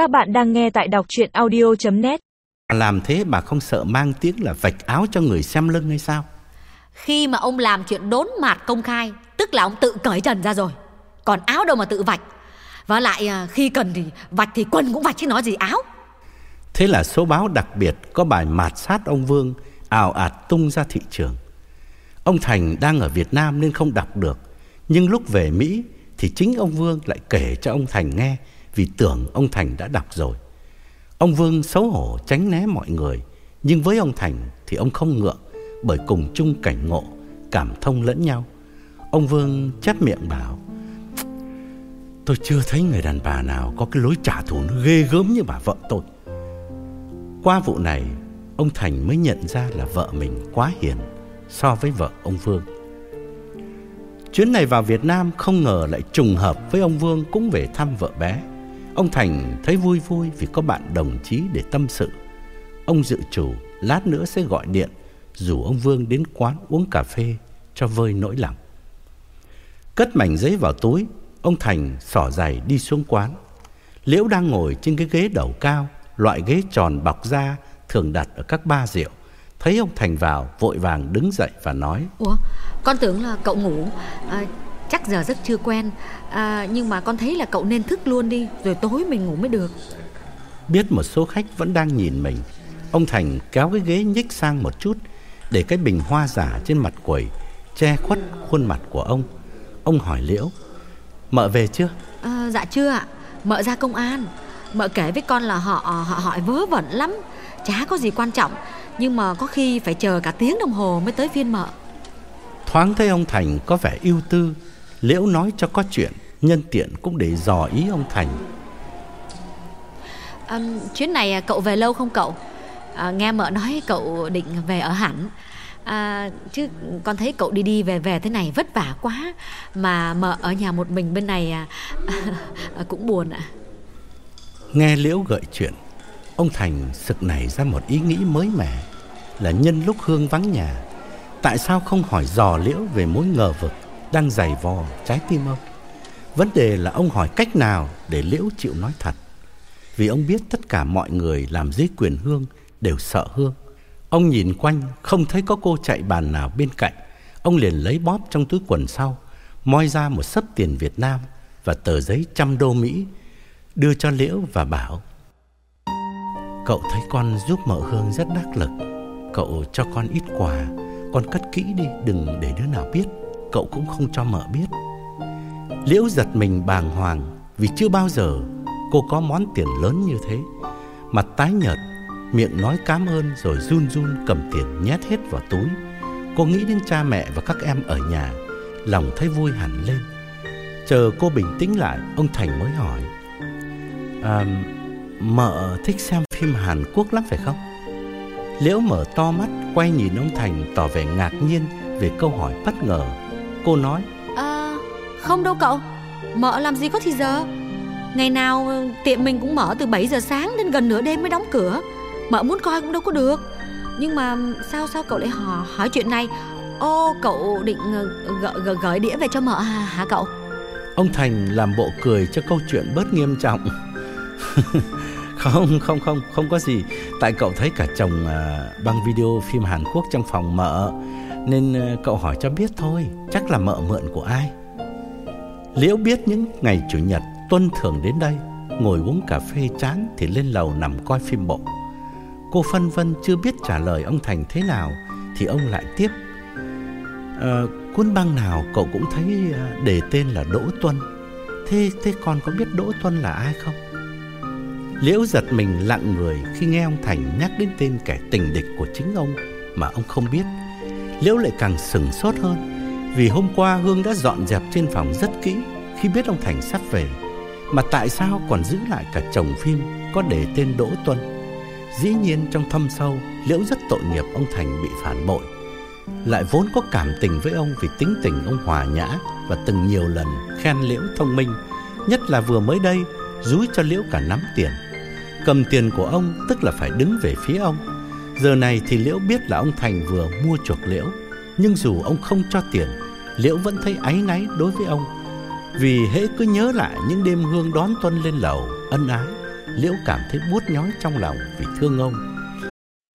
Các bạn đang nghe tại đọc chuyện audio.net Làm thế bà không sợ mang tiếng là vạch áo cho người xem lưng hay sao? Khi mà ông làm chuyện đốn mạt công khai Tức là ông tự cởi trần ra rồi. Còn áo đâu mà tự vạch. Và lại à, khi cần thì vạch thì quần cũng vạch chứ nói gì áo. Thế là số báo đặc biệt có bài mạt sát ông Vương ào ạt tung ra thị trường. Ông Thành đang ở Việt Nam nên không đọc được, nhưng lúc về Mỹ thì chính ông Vương lại kể cho ông Thành nghe vì tưởng ông Thành đã đọc rồi. Ông Vương xấu hổ tránh né mọi người, nhưng với ông Thành thì ông không ngượng bởi cùng chung cảnh ngộ, cảm thông lẫn nhau. Ông Vương chép miệng bảo: "Tôi chưa thấy người đàn bà nào có cái lối trả thù nó ghê gớm như bà vợ tôi." Qua vụ này, ông Thành mới nhận ra là vợ mình quá hiền so với vợ ông Vương. Chuyến này vào Việt Nam không ngờ lại trùng hợp với ông Vương cũng về thăm vợ bé. Ông Thành thấy vui vui vì có bạn đồng chí để tâm sự. Ông dự chủ lát nữa sẽ gọi điện rủ ông Vương đến quán uống cà phê cho vơi nỗi lòng. Cất mảnh giấy vào túi, ông Thành xỏ giày đi xuống quán. Liễu đang ngồi trên cái ghế đầu cao, loại ghế tròn bọc da thường đặt ở các ba rượu. Thấy ông Thành vào, vội vàng đứng dậy và nói Ủa con tưởng là cậu ngủ à, Chắc giờ giấc chưa quen. À, Nhưng mà con thấy là cậu nên thức luôn đi Rồi tối mình ngủ mới được. Biết một số khách vẫn đang nhìn mình. Ông Thành kéo cái ghế nhích sang một chút Để cái bình hoa giả trên mặt quầy Che khuất khuôn mặt của ông. Ông hỏi Liễu Mợ về chưa? à, Dạ chưa ạ. Mợ ra công an. Mợ kể với con là họ họ hỏi vớ vẩn lắm. Chả có gì quan trọng Nhưng mà có khi phải chờ cả tiếng đồng hồ mới tới phiên mợ. Thoáng thấy ông Thành có vẻ ưu tư Liễu nói cho có chuyện Nhân tiện cũng để dò ý ông Thành. À, Chuyến này à, cậu về lâu không cậu? À, Nghe mợ nói cậu định về ở hẳn. À, Chứ con thấy cậu đi đi về về thế này vất vả quá Mà mợ ở nhà một mình bên này à, cũng buồn ạ. Nghe Liễu gợi chuyện Ông Thành sực nảy ra một ý nghĩ mới mẻ Là nhân lúc Hương vắng nhà Tại sao không hỏi dò Liễu về mối ngờ vực đang dày vò trái tim ông. Vấn đề là ông hỏi cách nào Để Liễu chịu nói thật. Vì ông biết tất cả mọi người làm dưới quyền Hương Đều sợ Hương. Ông nhìn quanh, không thấy có cô chạy bàn nào bên cạnh. Ông liền lấy bóp trong túi quần sau, Moi ra một sấp tiền Việt Nam Và tờ giấy trăm đô Mỹ, Đưa cho Liễu và bảo, Cậu thấy con giúp mợ Hương rất đắc lực. Cậu cho con ít quà, Con cất kỹ đi, Đừng để đứa nào biết. Cậu cũng không cho mợ biết. Liễu giật mình bàng hoàng Vì chưa bao giờ cô có món tiền lớn như thế. Mặt tái nhợt Miệng nói cảm ơn rồi run run cầm tiền nhét hết vào túi. Cô nghĩ đến cha mẹ và các em ở nhà Lòng thấy vui hẳn lên. Chờ cô bình tĩnh lại Ông Thành mới hỏi à, Mợ thích xem phim Hàn Quốc lắm phải không? Liễu mở to mắt Quay nhìn ông Thành tỏ vẻ ngạc nhiên Về câu hỏi bất ngờ. Cô nói. À, Không đâu cậu. Mợ làm gì có thì giờ. Ngày nào tiệm mình cũng mở từ 7 giờ sáng Đến gần nửa đêm mới đóng cửa. Mợ muốn coi cũng đâu có được. Nhưng mà sao sao cậu lại hỏi, hỏi chuyện này? Ô cậu định gợi, gợi, gửi đĩa về cho mợ hả, hả cậu? Ông Thành làm bộ cười cho câu chuyện bớt nghiêm trọng. Không không không không có gì. Tại cậu thấy cả chồng à, băng video phim Hàn Quốc trong phòng mợ nên ờ, cậu hỏi cho biết thôi Chắc là mợ mượn của ai Liễu biết những ngày Chủ nhật Tuân thường đến đây Ngồi uống cà phê chán Thì lên lầu nằm coi phim bộ Cô phân vân chưa biết trả lời ông Thành thế nào Thì ông lại tiếp à, Cuốn băng nào cậu cũng thấy ờ, đề tên là Đỗ Tuân Thế thế con có biết Đỗ Tuân là ai không? Liễu giật mình lặng người khi nghe ông Thành nhắc đến tên kẻ tình địch của chính ông mà ông không biết. Liễu lại càng sừng sốt hơn vì hôm qua Hương đã dọn dẹp trên phòng rất kỹ khi biết ông Thành sắp về. Mà tại sao còn giữ lại cả chồng phim có để tên Đỗ Tuân? Dĩ nhiên trong thâm sâu, Liễu rất tội nghiệp ông Thành bị phản bội. Lại vốn có cảm tình với ông vì tính tình ông hòa nhã và từng nhiều lần khen Liễu thông minh, nhất là vừa mới đây rúi cho Liễu cả nắm tiền. Cầm tiền của ông tức là phải đứng về phía ông. Giờ này thì Liễu biết là ông Thành vừa mua chuộc Liễu, nhưng dù ông không cho tiền, Liễu vẫn thấy áy náy đối với ông. Vì hễ cứ nhớ lại những đêm Hương đón Tuân lên lầu, ân ái, Liễu cảm thấy buốt nhói trong lòng vì thương ông.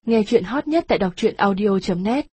Nghe chuyện hot nhất tại đọc truyện audio.net